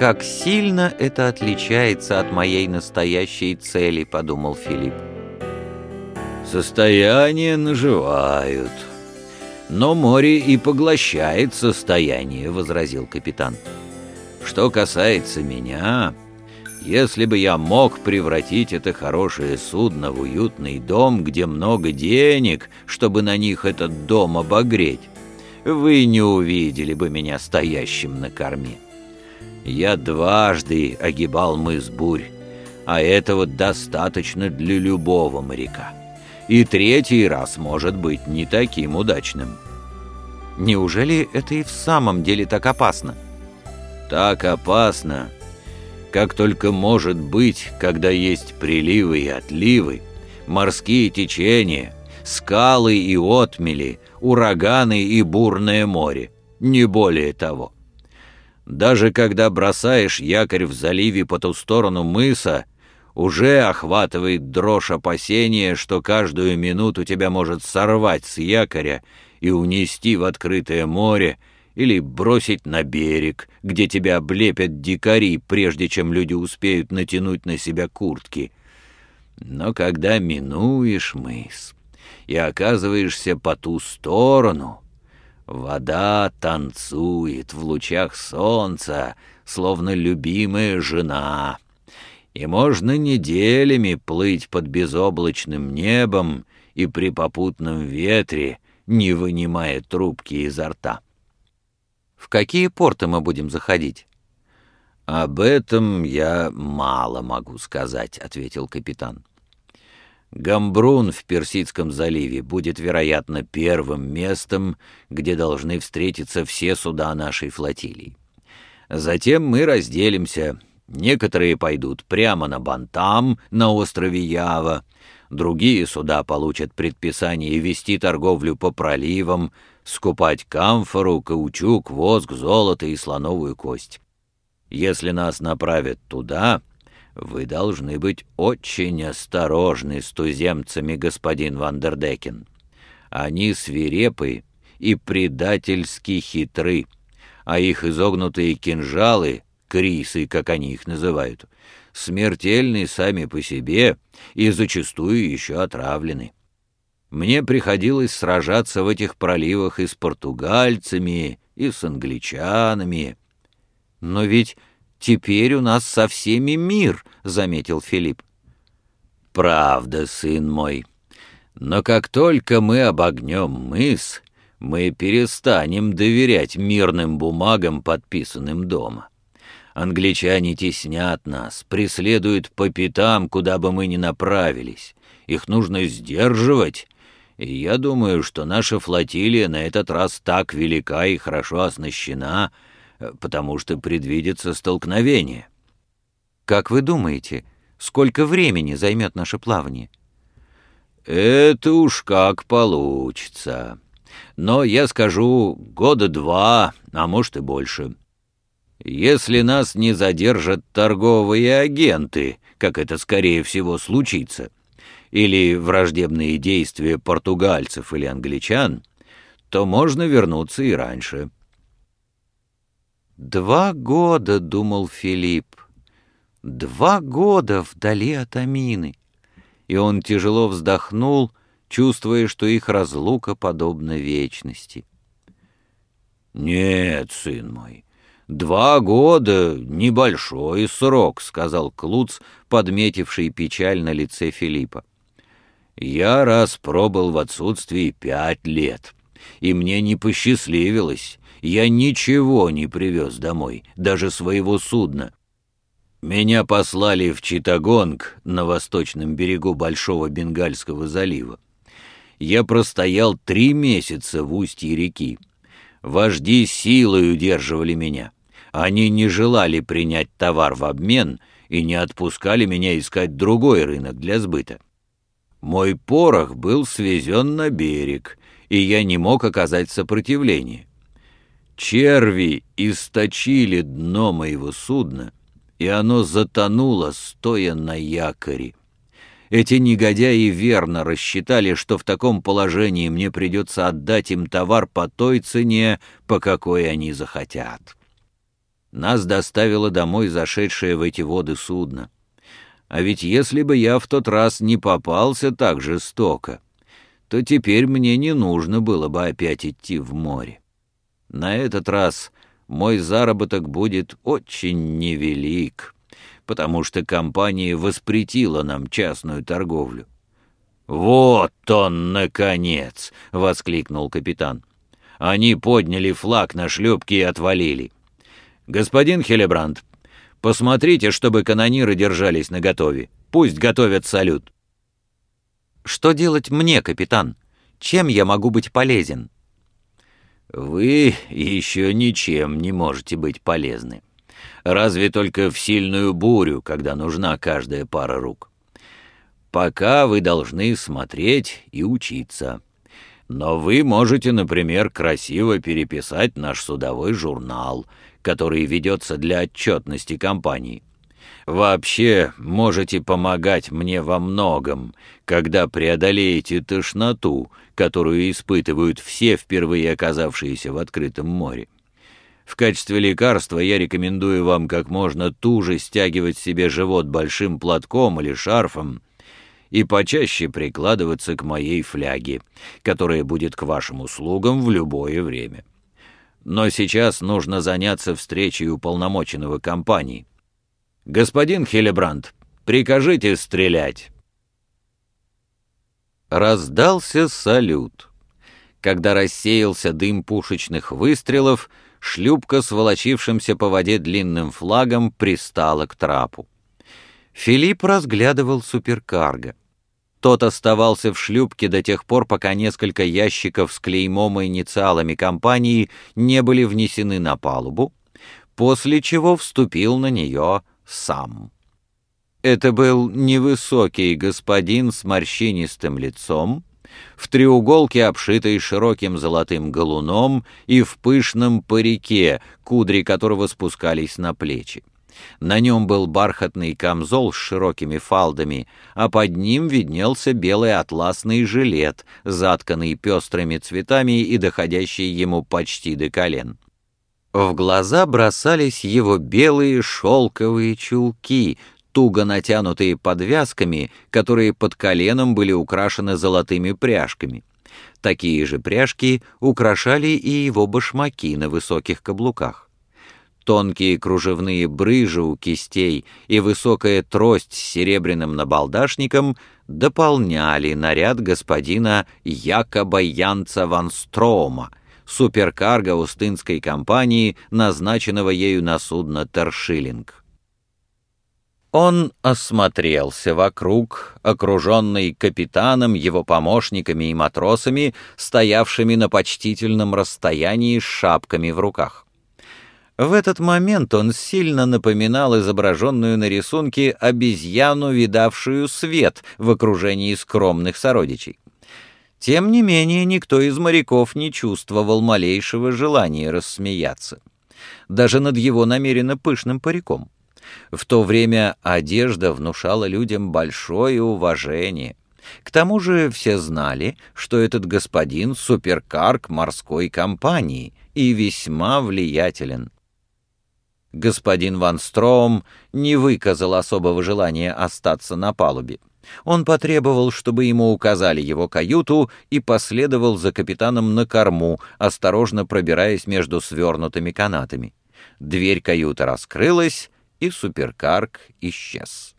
как сильно это отличается от моей настоящей цели», — подумал Филипп. «Состояние наживают, но море и поглощает состояние», — возразил капитан. «Что касается меня, если бы я мог превратить это хорошее судно в уютный дом, где много денег, чтобы на них этот дом обогреть, вы не увидели бы меня стоящим на корме. Я дважды огибал мыс Бурь, а этого достаточно для любого моряка. И третий раз может быть не таким удачным. Неужели это и в самом деле так опасно? Так опасно, как только может быть, когда есть приливы и отливы, морские течения, скалы и отмели, ураганы и бурное море, не более того. Даже когда бросаешь якорь в заливе по ту сторону мыса, уже охватывает дрожь опасения, что каждую минуту тебя может сорвать с якоря и унести в открытое море, или бросить на берег, где тебя облепят дикари, прежде чем люди успеют натянуть на себя куртки. Но когда минуешь мыс и оказываешься по ту сторону, вода танцует в лучах солнца, словно любимая жена, и можно неделями плыть под безоблачным небом и при попутном ветре, не вынимая трубки изо рта. В какие порты мы будем заходить?» «Об этом я мало могу сказать», — ответил капитан. Гамбрун в Персидском заливе будет, вероятно, первым местом, где должны встретиться все суда нашей флотилии. Затем мы разделимся. Некоторые пойдут прямо на Бантам, на острове Ява, другие суда получат предписание вести торговлю по проливам, скупать камфору, каучук, воск, золото и слоновую кость. Если нас направят туда, вы должны быть очень осторожны с туземцами, господин Вандердекен. Они свирепы и предательски хитры, а их изогнутые кинжалы, крисы, как они их называют, смертельны сами по себе и зачастую еще отравлены. Мне приходилось сражаться в этих проливах и с португальцами, и с англичанами. Но ведь теперь у нас со всеми мир, — заметил Филипп. Правда, сын мой. Но как только мы обогнем мыс, мы перестанем доверять мирным бумагам, подписанным дома. Англичане теснят нас, преследуют по пятам, куда бы мы ни направились. Их нужно сдерживать, и я думаю, что наша флотилия на этот раз так велика и хорошо оснащена, потому что предвидится столкновение. Как вы думаете, сколько времени займет наше плавание? Это уж как получится. Но я скажу, года два, а может и больше. Если нас не задержат торговые агенты, как это скорее всего случится, — или враждебные действия португальцев или англичан, то можно вернуться и раньше. «Два года», — думал Филипп, — «два года вдали от Амины». И он тяжело вздохнул, чувствуя, что их разлука подобна вечности. «Нет, сын мой, два года — небольшой срок», — сказал Клуц, подметивший печаль на лице Филиппа. Я раз пробыл в отсутствии пять лет, и мне не посчастливилось. Я ничего не привез домой, даже своего судна. Меня послали в Читагонг на восточном берегу Большого Бенгальского залива. Я простоял три месяца в устье реки. Вожди силой удерживали меня. Они не желали принять товар в обмен и не отпускали меня искать другой рынок для сбыта. Мой порох был свезен на берег, и я не мог оказать сопротивление. Черви источили дно моего судна, и оно затонуло, стоя на якоре. Эти негодяи верно рассчитали, что в таком положении мне придется отдать им товар по той цене, по какой они захотят. Нас доставило домой зашедшее в эти воды судно. А ведь если бы я в тот раз не попался так жестоко, то теперь мне не нужно было бы опять идти в море. На этот раз мой заработок будет очень невелик, потому что компания воспретила нам частную торговлю. «Вот он, наконец!» — воскликнул капитан. Они подняли флаг на шлюпке и отвалили. «Господин Хелебранд, посмотрите, чтобы канониры держались наготове. Пусть готовят салют». «Что делать мне, капитан? Чем я могу быть полезен?» «Вы еще ничем не можете быть полезны. Разве только в сильную бурю, когда нужна каждая пара рук. Пока вы должны смотреть и учиться. Но вы можете, например, красиво переписать наш судовой журнал, который ведется для отчетности компании. Вообще можете помогать мне во многом, когда преодолеете тошноту, которую испытывают все впервые оказавшиеся в открытом море. В качестве лекарства я рекомендую вам как можно туже стягивать себе живот большим платком или шарфом, и почаще прикладываться к моей фляге, которая будет к вашим услугам в любое время. Но сейчас нужно заняться встречей уполномоченного компании. Господин Хилебранд, прикажите стрелять. Раздался салют. Когда рассеялся дым пушечных выстрелов, шлюпка с волочившимся по воде длинным флагом пристала к трапу. Филипп разглядывал суперкарго. Тот оставался в шлюпке до тех пор, пока несколько ящиков с клеймом и инициалами компании не были внесены на палубу, после чего вступил на нее сам. Это был невысокий господин с морщинистым лицом, в треуголке, обшитой широким золотым галуном и в пышном парике, кудри которого спускались на плечи. На нем был бархатный камзол с широкими фалдами, а под ним виднелся белый атласный жилет, затканный пестрыми цветами и доходящий ему почти до колен. В глаза бросались его белые шелковые чулки, туго натянутые подвязками, которые под коленом были украшены золотыми пряжками. Такие же пряжки украшали и его башмаки на высоких каблуках. Тонкие кружевные брыжи у кистей и высокая трость с серебряным набалдашником дополняли наряд господина Якоба Янца ван Строма, суперкарго Устынской компании, назначенного ею на судно Тершиллинг. Он осмотрелся вокруг, окруженный капитаном, его помощниками и матросами, стоявшими на почтительном расстоянии с шапками в руках. В этот момент он сильно напоминал изображенную на рисунке обезьяну, видавшую свет в окружении скромных сородичей. Тем не менее, никто из моряков не чувствовал малейшего желания рассмеяться. Даже над его намеренно пышным париком. В то время одежда внушала людям большое уважение. К тому же все знали, что этот господин — суперкарк морской компании и весьма влиятелен господин Ван Стром не выказал особого желания остаться на палубе. Он потребовал, чтобы ему указали его каюту, и последовал за капитаном на корму, осторожно пробираясь между свернутыми канатами. Дверь каюты раскрылась, и суперкарк исчез.